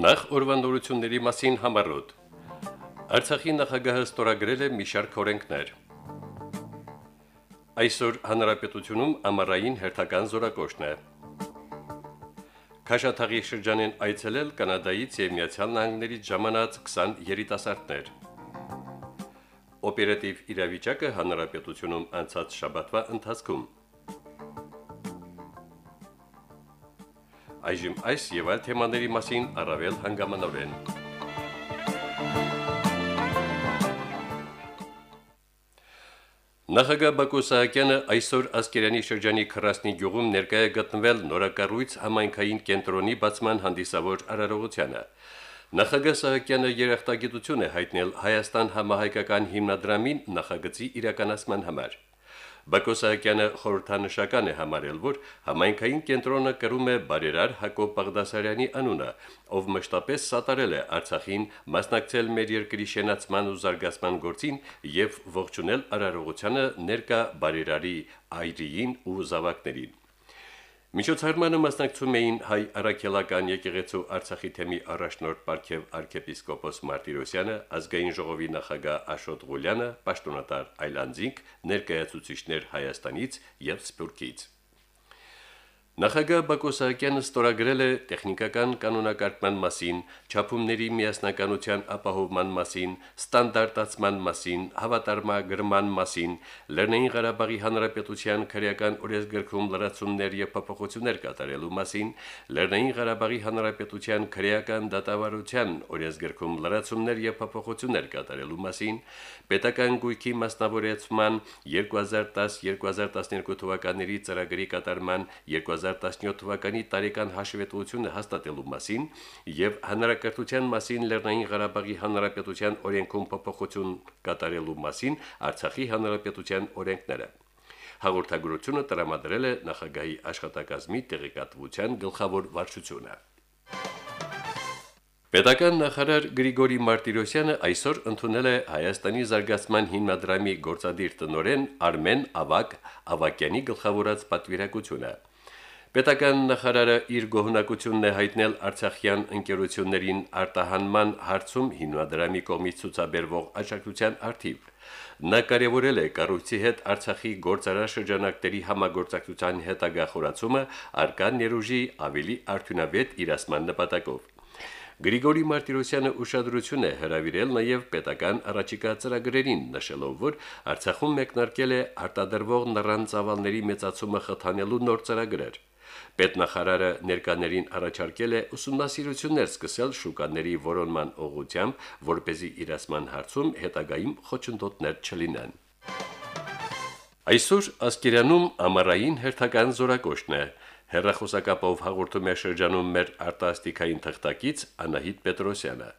Նախ օրվանորությունների մասին համարոտ։ Արցախի նախագահը ստորագրել է մի շարք օրենքներ։ Այսօր հանրապետությունում ամառային հերթական զորակոշն է։ Քաշաթաղի շրջանին այցելել Կանադայից եւ Միացյալ Նահանգներից ժամանած 20 երիտասարդներ։ Օպերատիվ իրավիճակը հանրապետությունում անցած շաբաթվա ընթացքում Այժմ այս եւ այլ թեմաների մասին առավել հանգամանորեն։ Նախագահ Բակո Սահակյանը այսօր Ասկերանի շրջանի Խրասնի գյուղում ներկայ է գտնվել նորակառույց համայնքային կենտրոնի բացման հանդիսավոր արարողությանը։ Նախագահ Սահակյանը երախտագիտություն է հայտնել Հայաստան համահայկական հիմնադրամին նախագծի իրականացման համար։ Բակոսյանյանը խորհրդանշական է համարել, որ համայնքային կենտրոնը կրում է բարերար Հակոբ Բաղդասարյանի անունը, ով մշտապես սատարել է Արցախին, մասնակցել մեր երկրի շենացման ու զարգացման գործին եւ ողջունել արարողությանը ներկա բարերարի այրիին ու զավակներին։ Միջոցառմանը մասնակցում էին հայ առաքելական եկեղեցու Արցախի թեմի առաջնորդ Պարքև arczepiskopos Մարտիրոսյանը, ազգային ժողովի նախագահ Աշոտ Ղուլյանը, պաշտոնատար Այլանդզինգ, ներկայացուցիչներ Հայաստանից եւ Սփյուռքից։ Նախագահ Բակո Սահակյանը ստորագրել է տեխնիկական կանոնակարգման մասին, ճապումների միասնականության ապահովման մասին, ստանդարտացման մասին, հավատարմագրման մասին, Լեռնային Ղարաբաղի Հանրապետության քրեական օրենսգրքում լրացումներ եւ փոփոխություններ կատարելու մասին, Լեռնային Ղարաբաղի Հանրապետության քրեական դատավարության օրենսգրքում լրացումներ եւ փոփոխություններ կատարելու մասին, պետական գույքի մասնավորեցման 2010-2012 թվականների ծրագրի կատարման 2000 2017 թվականի տարեկան հաշվետվությունը հաստատելու մասին եւ հանրակրթության մասին Լեռնային Ղարաբաղի Հանրապետության օրենքում փոփոխություն կատարելու մասին Արցախի Հանրապետության օրենքները։ Հաղորդագրությունը տրամադրել է նախագահի աշխատակազմի տեղեկատվության գլխավոր վարչությունը։ Պետական նախարար Գրիգորի Մարտիրոսյանը այսօր ընդունել է Հայաստանի զարգացման հիմնադրամի գործադիր տնօրեն Արմեն Ավակ Ավակյանի գլխավորած պատվիրակությունը։ Պետական նախարարը իր գոհնակությունն է հայտնել Արցախյան ընկերություններին արտահանման հարցում հիմնադրամի կողմից ցուցաբերվող աջակցության արդիվ։ Նա կարևորել է կառույցի հետ Արցախի գործարար շրջանակների համագործակցության հետագա խորացումը արկա ներուժի ավելի արդյունավետ իրացման նպատակով։ Գրիգորի Մարտիրոսյանը ուշադրություն է հրավիրել նաև պետական առաջիկա ծրագրերին, նշելով, որ Արցախում մեկնարկել է արտադրվող նռան ծավալների մեծացումը խթանելու նոր ծրագրեր։ Պետնախարարը ներկաներին առաջարկել է ուսումնասիրություններ սկսել շուկաների որոնման ուղղությամբ, որ เป զի իրացման հարցում հետագայում խոչընդոտներ չլինեն։ Այսօր Ասկերանում ամառային հերթական զորակոշն է։ Հերրախոսակապով հաղորդում է շրջանում մեր արտասթիկային թղթակից Անահիտ Պետրոսյանը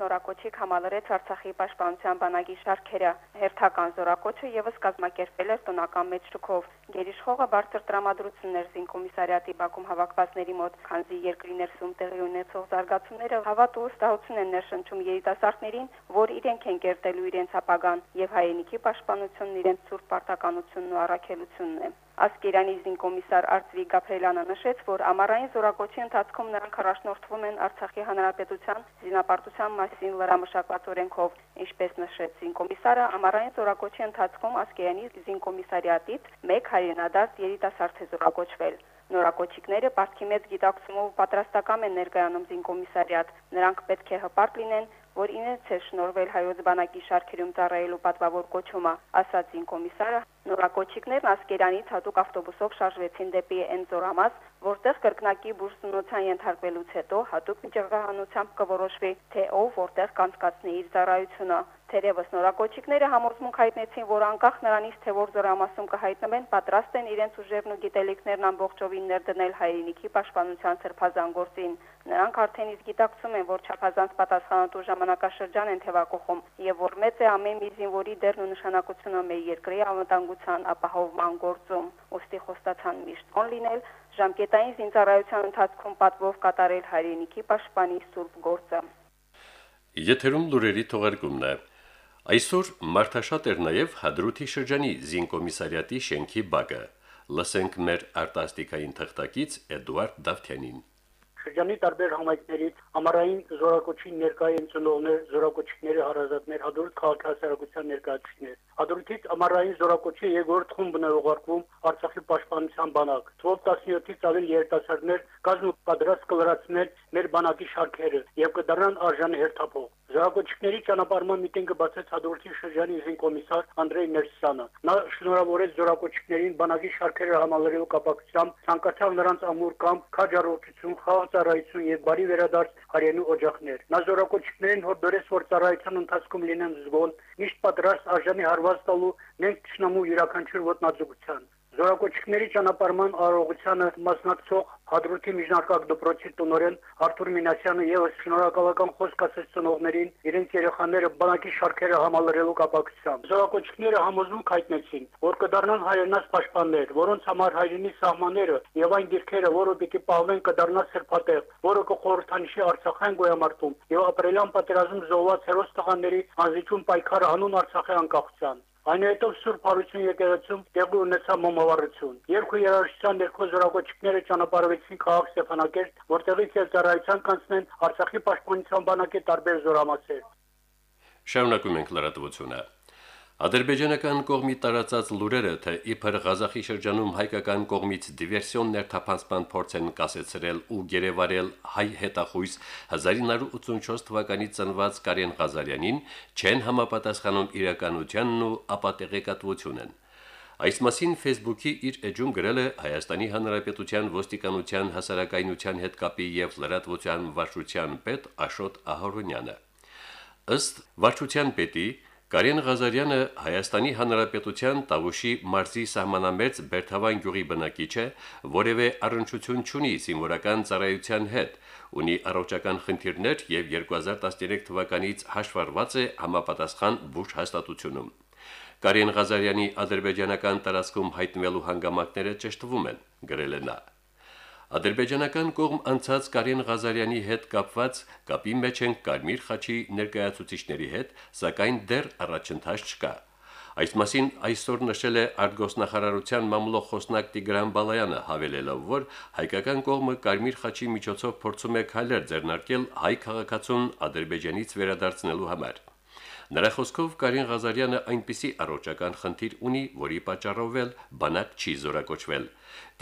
նորակոչիկ համալրեց Արցախի պաշտպանության բանակի շարքերը։ Հերթական զորակոչը եւս կազմակերպել էր տոնական մեծ շուկով։ Գերիշխողը բարձր տրամադրություններ զինկոմիսարիատի Բաքում հավաքվածների մոտ, քանզի երկրի ներսում տեղի ունեցող զարգացումները հավատ ու ստահություն են ներշնչում երիտասարդներին, որ իրենք են կերտելու իրենց ապագան եւ հայրենիքի պաշտպանությունն իրենց սուրբ պարտականությունն ու առաքելությունն է։ Ասկերանի զինկոմիսար Արծվի Գաբրելյանը նշեց, որ ամառային զորակոչի ընթացքում նրանք առաջնորդվում են Արցախի հանրապետության զինապարտության մասին լրամշակված օրենքով, ինչպես նշեց զինկոմիսարը, ամառային զորակոչի ընթացքում Ասկերանի զինկոմիսարիատից մեկ հայրենադարձ երիտասարդ է զորակոչվել։ Նորակոչիկները պարտքի մեծ գիտակցումով պատրաստական են ներկայանում զինկոմիսարիատ։ Նրանք պետք է հպարտ լինեն, որ ինձ է շնորվել հայոց բանակի շարքերում ծառայելու պատվավոր կոչումը, ասաց զինկոմիսարը Նորակոչիկներն Ասկերանից հատուկ ավտոբուսով շարժվեցին դեպի Էնձորամաս, որտեղ կրկնակի բուրսնոցան ենթարկվելուց հետո հատուկ միջազգանությամբ կորոշվի, թե ով որտեղ կանցկացնի իր ծառայությունը։ Թերևս նորակոչիկները համոզմունք հայտնեցին, որ անկախ նրանից, թե որ զորամասում կհայտնվեն, պատրաստ են իրենց ուժերն ու գիտելիքներն ամբողջովին ներդնել հայրենիքի պաշտպանության սրբազան գործին։ Նրանք արդեն իսկ գիտակցում են, որ չափազանց պատասխանատու ժամանակաշրջան են թևակողում եւ որ մեծ է ամեն մի զինվորի դերն ու նշանակությունը մեր երկրի անվտանգության ապահովման գործում։ Ոստի խոստացան միշտ կոն լինել ժամկետային զինծառայության ընթացքում պատվով կատարել հայրենիքի պաշտպանի սուրբ գործը։ Եթերում լուրերի թողարկումն է։ Այսօր մարդաշատ էր նաև Հադրութի շրջանի զինկոմիսարիատի շենքի բակը։ Լսենք մեր արտասթիկային թղթակից Էդուարդ Դավթյանին։ Շրջանի տարբեր համայնքներից ամառային զորակոչին ներկայ են ծնողներ, զորակոչիկների հարազատներ, հադրուտ քաղաքացիական ներկայացուցիչներ։ Հադրութից ամառային զորակոչի երկրորդ խումբն է ուղարկվում Արցախի պաշտպանության բանակ։ Թվով 17-ից ավելի երիտասարդներ կազմ պատրաստ կլրացնել մեր բանակի շարքերը եւ կդառնան արժանի հերթափող։ Զորակոչիկների ճանապարհման միտինգը բացեց Հադրութի շրջանի զինկոմիսար Անդրեյ Ներսյանը։ Նա շնորհավորեց զորակոչիկներին բանակի շարքերը համալրելու կապակցությամբ, ցանկացավ նրանց ամուր կամ քաջառողջություն, խաղաղարարություն եւ բարի վերադարձ հայրենու օջախներ։ Նա զորակոչիկներին հորդորեց, որ ծառայության ընթացքում լինեն զգոն, միշտ պատրաստ արժանի հարված տալու նենք ճշնամու յուրաքանչյուր ոտնաձգության։ Զորակոչիկների ճանապարհման արարողությանը մասնակցող Հադրութի միջնակարգ դպրոցի տնօրեն Արթուր Մինասյանը եւս շնորհակալական խոսք ասաց ծնողներին իրենց երեխաները բանակի շարքերը համալրելու կապակցությամբ։ Զորակոչիկները համոզմունք հայտնեցին, որ կդառնան հայրենաց պաշտպաններ, որոնց համար հայրենի սահմանները եւ այն դիրքերը, որը պիտի պահվեն, կդառնա սրբատեղ, որը կխորհրդանշի Արցախյան գոյամարտում եւ ապրելյան պատերազմ զոհված հերոս տղաների անզիջում պայքարը հանուն Արցախի անկախության։ Այնուհետև Սուրբ Հարություն եկեղեցում տեղի ունեցավ մոմավառություն։ Երկու երաժշտության ներքո զորակոչիկները ճանապարհվեցին քաղաք Ստեփանակերտ, որտեղից էլ ծառայության կանցնեն Արցախի պաշտպանության բանակի տարբեր զորամասեր։ Շարունակում ենք լրատվությունը։ Ադրբեջանական կողմի տարածած լուրերը, թե իբր Ղազախի շրջանում հայկական կողմից դիվերսիոն ներթափանցման փորձ են կասեցրել ու գերեվարել հայ հետախույս 1984 թվականից ծնված Կարեն Ղազարյանին, չեն համապատասխանում իրականությանն ու ապատեղեկատվությունն։ Այս մասին Facebook-ի իր էջում գրել է Հայաստանի Հանրապետության ոստիկանության հասարակայնության հետ կապի եւ լրատվության վարչության պետ Աշոտ Ահորոնյանը։ Ըստ վարչության պետի Կարեն Ղազարյանը Հայաստանի Հանրապետության Տավուշի մարզի սահմանամերձ Բերթավան գյուղի բնակիչ է, որևէ առնչություն չունի զինվորական ծառայության հետ, ունի առողջական խնդիրներ եւ 2013 թվականից հաշվառված է համապատասխան բուժ հաստատությունում։ Կարեն Ղազարյանի ադրբեջանական տարածքում հայտնվելու հանգամանքները ճշտվում են, գրել է նա. Ադրբեջանական կողմ անցած Կարեն Ղազարյանի հետ կապված կապի մեջ են Կարմիր խաչի ներկայացուցիչների հետ, սակայն դեռ առաջընթաց չկա։ Այս մասին այսօր նշել է արտգոսնախարարության մամուլող խոսնակ Տիգրան Բալայանը, հավելելով, որ հայկական կողմը Կարմիր խաչի միջոցով փորձում է քայլեր ձեռնարկել հայ քաղաքացուն Ադրբեջանից վերադարձնելու համար։ Նրա խոսքով Կարին Ղազարյանը այնպիսի առողջական խնդիր ունի, որի պատճառով էլ բանակ չի զորակոչվել։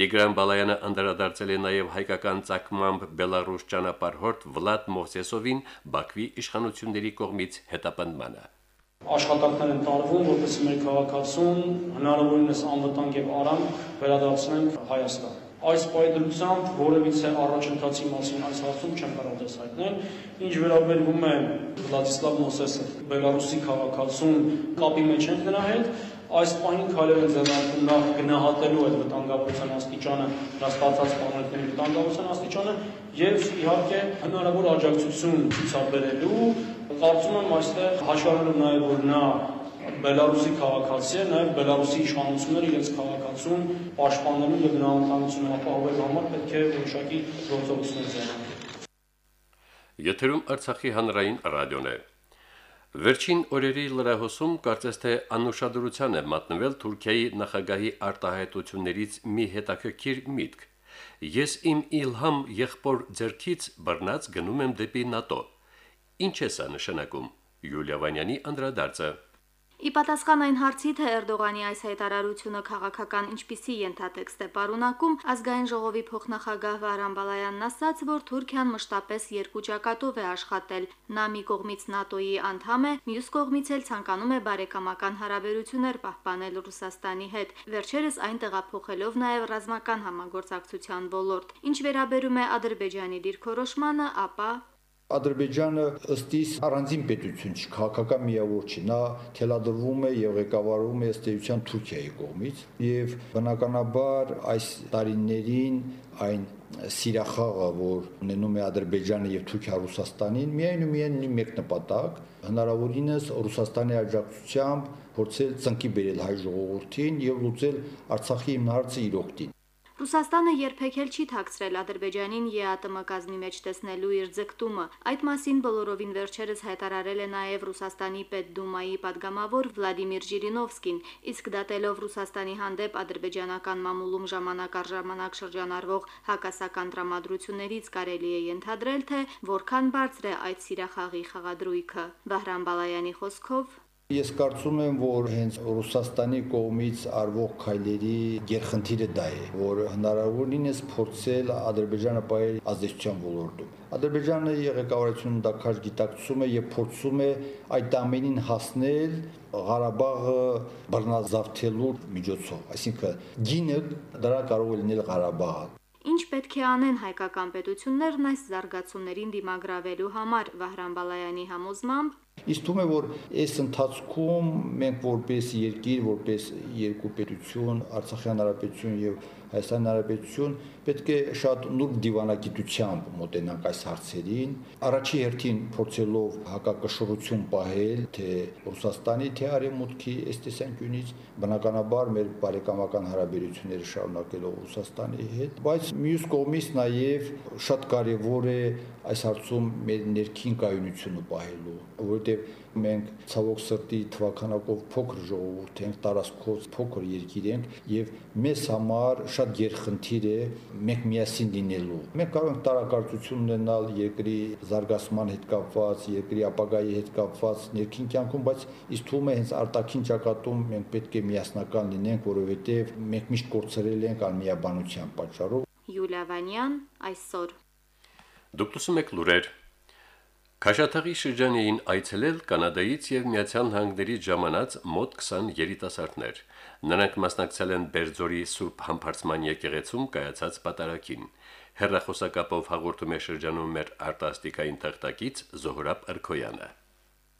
Տիգրան Բալայանը անդրադարձել է նաև հայկական ցակմամբ Բելարուս ճանապարհորդ Վլադ Մովսեսովին Բաքվի իշխանությունների կողմից հետապնդմանը աշխատանքներ են տարվում, որպեսզի մեր քաղաքացուն հնարավորինս անվտանգ եւ արամ վերադարձնենք Հայաստան այս պայդրությամբ որևիցե առաջընթացի մասին այս հարցում չեմ կարող դες հայտնել։ Ինչ վերաբերվում է Վլադիսլավ Մոսեսը Բելարուսի քաղաքացուն կապի մեջ ենք նրա հետ, այս պահին քայլեր են ձեռնարկում նախ գնահատելու այդ վտանգավորության աստիճանը, նրա ստացած պանելների վտանգավորության աստիճանը եւ իհարկե հնարավոր աջակցություն ցուցաբերելու կարծում եմ այստեղ հաշվառելով նաեւ որ նա Բելարուսի քաղաքացի է, նաև Բելարուսի իշխանությունները իրենց քաղաքացուն պաշտպանելու եւ նրա անվտանգությունը ապահովելու համար պետք է որոշակի գործողություններ ձեռնարկեն։ Եթերում Արցախի հանրային ռադիոն է։ Վերջին օրերի լրահոսում կարծես թե անուշադրության է մատնվել Թուրքիայի նախագահի արտահայտություններից մի հետաքրքիր միտք։ Ես իմ Իլհամ եղբոր ձերքից բռնած գնում եմ դեպի ՆԱՏՕ։ Ինչ է սա նշանակում։ Յուլիա Վանյանի անդրադարձը։ Ի պատասխան այն հարցի, թե Էրդողանի այս հայտարարությունը քաղաքական ինչպիսի ենթատեքստ է պարունակում, ազգային ժողովի փոխնախագահ Վարան Բալայանն ասաց, որ Թուրքիան մշտապես երկու ճակատով է աշխատել։ Նա մի կողմից ՆԱՏՕ-ի անդամ է, մյուս կողմից էլ ցանկանում է բարեկամական հարաբերություններ պահպանել Ռուսաստանի հետ։ Վերջերս այն տեղափոխելով նաև ռազմական համագործակցության ոլորտ։ Ինչ վերաբերում է Ադրբեջանի դիրքորոշմանը, ապա Ադրբեջանը ըստ իս առանձին պետություն չի, քաղաքական միավոր չի։ Նա թելադրվում է եւ ղեկավարվում է ըստ էության Թուրքիայի կողմից եւ բնականաբար այս տարիներին այն սիրախաղը, որ ունենում է Ադրբեջանը եւ Թուրքիա Ռուսաստանին, միայն ու միայն մեկ նպատակ՝ հնարավորինս Ռուսաստանի աջակցությամբ փորձել ծնկի բերել հայ ժողովրդին եւ լուծել Արցախի հիմնարարցը իր օգտին։ Ռուսաստանը երբեք էլ չի թաքցրել Ադրբեջանին ԵԱՏՄ կազմի մեջ տեսնելու իր ձգտումը։ Այդ մասին բոլորովին վերջերս հայտարարել է նաև Ռուսաստանի Պետդումայի падգամավոր Վլադիմիր Ժիրինովսկին, իսկ դատելով Ռուսաստանի հանդեպ ադրբեջանական մամուլում ժամանակ առ ժամանակ շրջանառվող հակասական դրամատրություններից կարելի է ենթադրել, թե որքան բարձր է այդ սիրախաղի խաղադրույքը։ Բահրամ Բալայանի խոսքով Ես կարծում եմ, որ հենց Ռուսաստանի կողմից արվող քայլերի գերխնդիրը դա է, որ հնարավոր լինես փորձել Ադրբեջանը պայել ազդեցության ոլորտում։ Ադրբեջանը ղեկավարությունը դա քաշ գիտակցում է եւ փորձում է այդ ամենին հասնել Ղարաբաղը բռնազավթելու միջոցով, այսինքն գինը դրա կարող է լինել Ղարաբաղը։ Ինչ պետք է անեն հայկական պետություններն այս զարգացումներին դիմագրավելու համար Վահրամ Բալայանի համոզմամբ. Իսկ թվում է, որ այս ընթացքում մենք որպես երկիր, որպես երկու պետություն, Արցախյան հանրապետություն եւ Հայաստանի հանրապետություն պետք է շատ նուրբ դիվանագիտությամբ մոտենանք այս հարցերին, առաջի հերթին փորձելով հակակշռություն պահել թե Ռուսաստանի, թե Արևմուտքի այս տեսանկյունից, բնականաբար մեր բարեկամական հարաբերությունները շարունակելով Ռուսաստանի հետ, բայց մյուս կողմից նաև շատ կարևոր է այս հարցում մեր ներքին կայունությունը պահելու, որովհետև մենք ցավոք սրտի թվականակով փոքր ժողովուրդ ենք, տարածքով փոքր երկիր ենք եւ մեզ համար շատ գերխնդիր է մենք միասին լինելու։ Մենք կարող ենք տարակարծություն ունենալ երկրի զարգացման հետ կապված, երկրի ապագայի հետ կապված ներքին կյանքում, բայց իսկ թվում է հենց արտաքին ճակատում մենք պետք է միասնական լինենք, որովհետեւ մենք միշտ կորցրել ենք անմիաբանության պատճառով։ Յուլիա Վանյան այսօր Դուք լսում եք լուրեր Քաշաթաղի շրջանին այցելել կանադայից եւ Միացյալ Նահանգներից ժամանած մոտ 20 երիտասարդներ։ Նրանք մասնակցել են Բերձորի Սուրբ Համբարձման եկեղեցում կայացած պատարակին։ Հերրախոսակապով հաղորդում է շրջանում մեր արտասթիկային թղթակից Զոհրաբ Արքոյանը։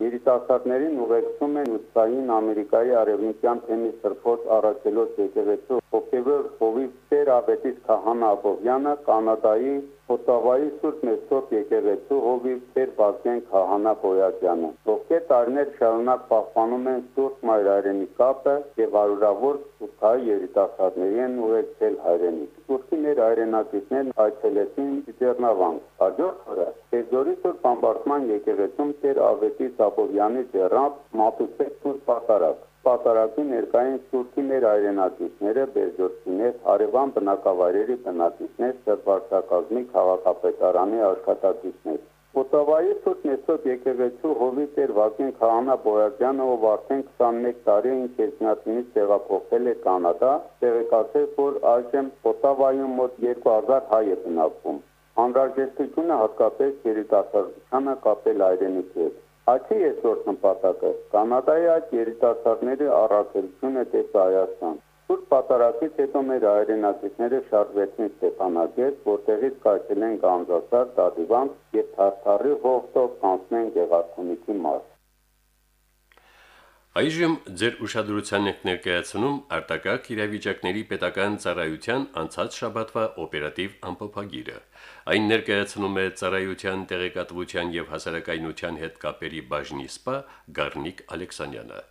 Երիտասարդներին ուղեկցում են Ուսային Ամերիկայի արևմտյան թեմի սրբոց առաքելոց եկեղեցու հոգևոր հովիվ Տեր Աբետիս Քահանա Աբովյանը, Կանադայի Օտավայի Սուրբ Մեսրոպ եկեղեցու հովիվ Տեր Բազգեն Քահանա Բոյաջյանը, ովքեր տարիներ շարունակ պահպանում են Սուրբ Մայրարենի կապը եւ արուրավոր սուրբայի երիտասարդների են ուղեկցել հայրենիք։ Սուրբի մեր հայրենակիցներն այցելեցին Տիտրնավանք։ Հաջորդ օրը Տեզորի Սուրբ Ամբարտման եկեղեցում Տեր Ավետիս Աբովյանի ձեռամբ մատուցեց Սուրբ Պատարակ պատարակի ներկային սուրտի մեր հայրենակիցները, բերձորցիներ, հարևան բնակավայրերի բնակիչներ, սրբարցակազմի քաղաքապետարանի աշխատակիցներ։ Օտավայի Սուրբ Մեսրոպ եկեղեցու հովի Տեր Վազգեն Քահանա Բոյաջյանը, ով արդեն 21 տարի ինքեզնացնից տեղափոխվել է Կանադա, տեղեկացրել, որ այժմ Օտավայում մոտ 2000 հայ է բնակվում։ Անհրաժեշտությունը հատկապես երիտասարդությանը կապել հայրենիքի հետ։ Աչի այսօր նպատակը Կանադայի այդ երիտասարդների առաքելությունը դեպի Հայաստան։ Սուրբ պատարակից հետո մեր հայրենակիցները շարժվեցին Ստեփանակերտ, որտեղից կայցել են Գանձասար, Դադիվան եւ Թարթարի հովտով կանցնեն Գեղարքունիքի մարզ։ Այժմ ձեր ուշադրության եք ներկայացնում արտակարգ իրավիճակների պետական ծառայության անցած շաբաթվա օպերատիվ ամփոփագիրը։ Այն ներկայացնում է ծառայության տեղեկատվության եւ հասարակայնության հետ կապերի բաժնի սպա Գառնիկ Ալեքսանյանը։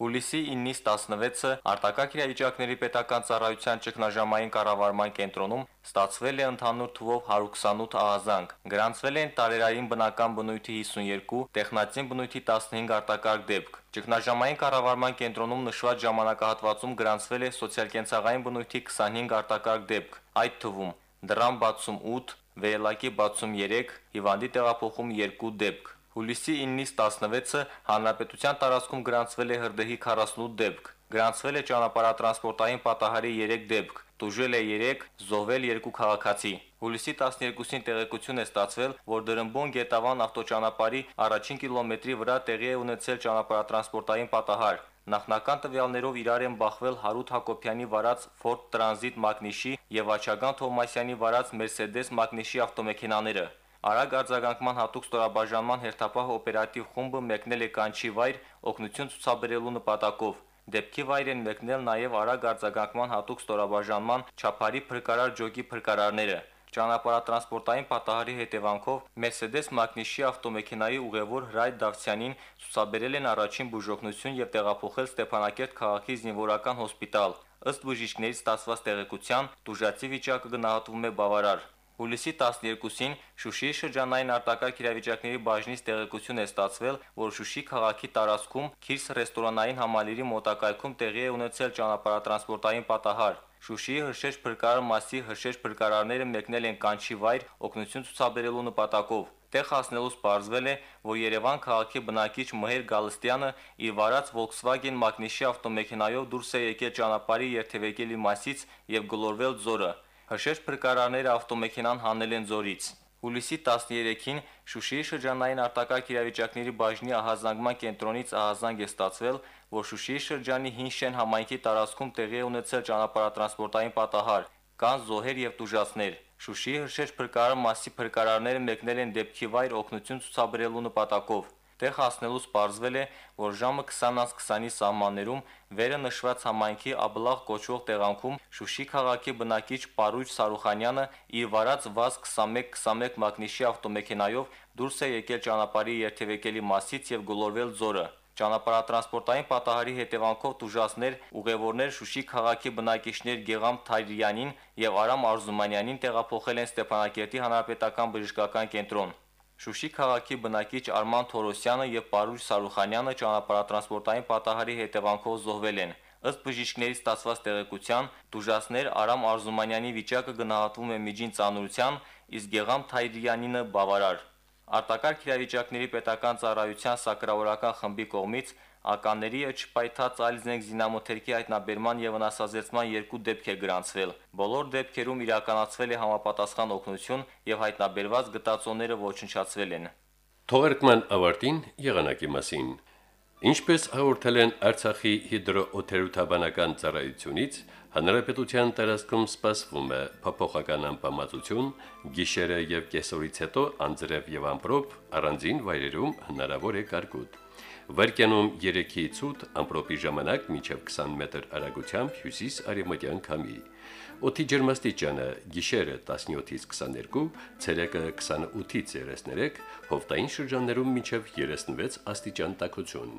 Հուլիսի 9-ից 16-ը արտակարգ իրավիճակների պետական ծառայության ճգնաժամային կառավարման կենտրոնում ստացվել է ընդհանուր թվով 128 ահազանգ։ Գրանցվել են տարերային բնական բնույթի 52, տեխնացին բնույթի 15 արտակարգ դեպք։ Ճգնաժամային կառավարման կենտրոնում նշված ժամանակահատվածում գրանցվել է սոցիալ-կենցաղային բնույթի 25 արտակարգ դեպք, այդ թվում դրամ բացում 8, վեելակի բացում 3, հիվանդի տեղափոխում 2 դեպք։ Հուլիսի 9-ից 16-ը հանրապետության տարածքում գրանցվել է հրդեհի 48 դեպք։ Գրանցվել է ճանապարհատրանսպորտային պատահարի 3 դեպք, տուժել է 3, զոհվել 2 քաղաքացի։ Հուլիսի 12-ին տեղեկություն է ստացվել, որ Դրմբոն Գետավան ավտոճանապարհի առաջին կիլոմետրի վրա տեղի է ունեցել ճանապարհատրանսպորտային պատահար։ Նախնական տվյալներով իրար են բախվել Հարութ Հակոբյանի վարած Ford Transit Magnişi եւ Աչագան Թովմասյանի վարած Mercedes Magnişi ավտոմեքենաները։ Արագ արձագանքման հատուկ ստորաբաժանման հերթապահ օպերատիվ խումբը մեկնել է կանչի վայր օգնություն ցուցաբերելու նպատակով։ Դեպքի վայր են մեկնել նաև արագ արձագանքման հատուկ ստորաբաժանման ճափարի փրկարար ջոկի փրկարարները։ Ճանապարհատրանսպորտային պատահարի հետևանքով Mercedes Magnishի ավտոմեքենայի ուղևոր Հրայր Դավթյանին ցուցաբերել են առաջին բուժօգնություն եւ տեղափոխել Ստեփանակերտ քաղաքի զինվորական հոսպիտալ։ Ըստ բժիշկների ստացված տեղեկության, դուժացի վիճակը գնահատվում է բավարար։ Հուլիսի 12-ին Շուշիի շրջանային արտակարգ իրավիճակների բաժնից տեղեկություն է ստացվել, որ Շուշի քաղաքի տարածքում Քիրս ռեստորանային համալիրի մոտակայքում տեղի է ունեցել ճանապարհատրանսպորտային պատահար։ Շուշիի հրշեջ փրկարար մասի հրշեջ փրկարարները մեկնել են կանչի վայր օգնություն ցուցաբերելու նպատակով։ Տեղ հասնելուց պարզվել է, որ Երևան քաղաքի բնակիչ Մհեր Գալստյանը իր վարած Volkswagen Magnishի ավտոմեքենայով դուրս է եկել ճանապարհի երթևեկելի մասից եւ գլորվել ձորը։ Հրշեջ փրկարարները ավտոմեքենան հանել են ձորից։ Հուլիսի 13-ին Շուշիի շրջանային արտակարգ իրավիճակների բաժնի ահազանգման կենտրոնից ահազանգ է ստացվել, որ Շուշիի շրջանի Հին Շեն համայնքի տարածքում տեղի է ունեցել ճանապարհատրանսպորտային պատահար։ Կան զոհեր եւ տուժածներ։ Շուշիի հրշեջ փրկարար մասի փրկարարները մեկնել են դեպքի վայր օգնություն ցուցաբերելու նպատակով։ Տեղ հասնելուց պարզվել է, որ ժամը 20:20-ի սահմաններում վերը նշված համայնքի Աբլաղ կոչվող տեղանքում Շուշի քաղաքի բնակիչ Պարույր Սարուխանյանը իր վարած ՎԱԶ 2121 մագնիշի ավտոմեքենայով դուրս է եկել ճանապարհի երթևեկելի մասից եւ գլորվել ձորը։ Ճանապարհատրանսպորտային պատահարի հետևանքով տուժածներ ուղևորներ Շուշի քաղաքի բնակիչներ Գեգամ Թայրյանին եւ Արամ Արզումանյանին տեղափոխել են Ստեփանակերտի հանրապետական բժշկական կենտրոն։ Շուշի քաղաքի բնակիչ Արման Թորոսյանը եւ Պարուր Սարուխանյանը ճանապարհատրանսպորտային պատահարի հետևանքով զոհվել են։ Ըստ բժիշկների ստացված տեղեկության, դուժասներ Արամ Արզումանյանի վիճակը գնահատվում է միջին ծանրության, իսկ Գեգամ Թայրյանինը բավարար։ Արտակարգ իրավիճակների պետական ծառայության սակրավորական խմբի կողմից Ականների չպայթած Ալզենք զինամթերքի հայտնաբերման եւ վնասազերծման երկու դեպք է գրանցվել։ Բոլոր դեպքերում իրականացվել է համապատասխան օգնություն եւ հայտնաբերված գտածոները ոչնչացվել են։ Թողարկման ավարտին եղանակի մասին։ Ինչպես հաղորդել են Արցախի հիդրոօթերոթաբանական ծառայությունից, հանրապետության տարածքում սպասվում է փոփոխական անբավարարություն, գիշերը եւ կեսօրից հետո անձրև եւ ամպրոպ առանձին վայրերում հնարավոր է կարկուտ։ Վարկյանում 3-ից 8 ամպրոպի ժամանակ մինչև 20 մետր արագությամբ հյուսիս-արևմտյան քամի։ Օդի ջերմաստիճանը՝ գիշերը 17-ից 22, ցերեկը 28-ից 33, հովտային շրջաններում մինչև 36 աստիճան տաքություն։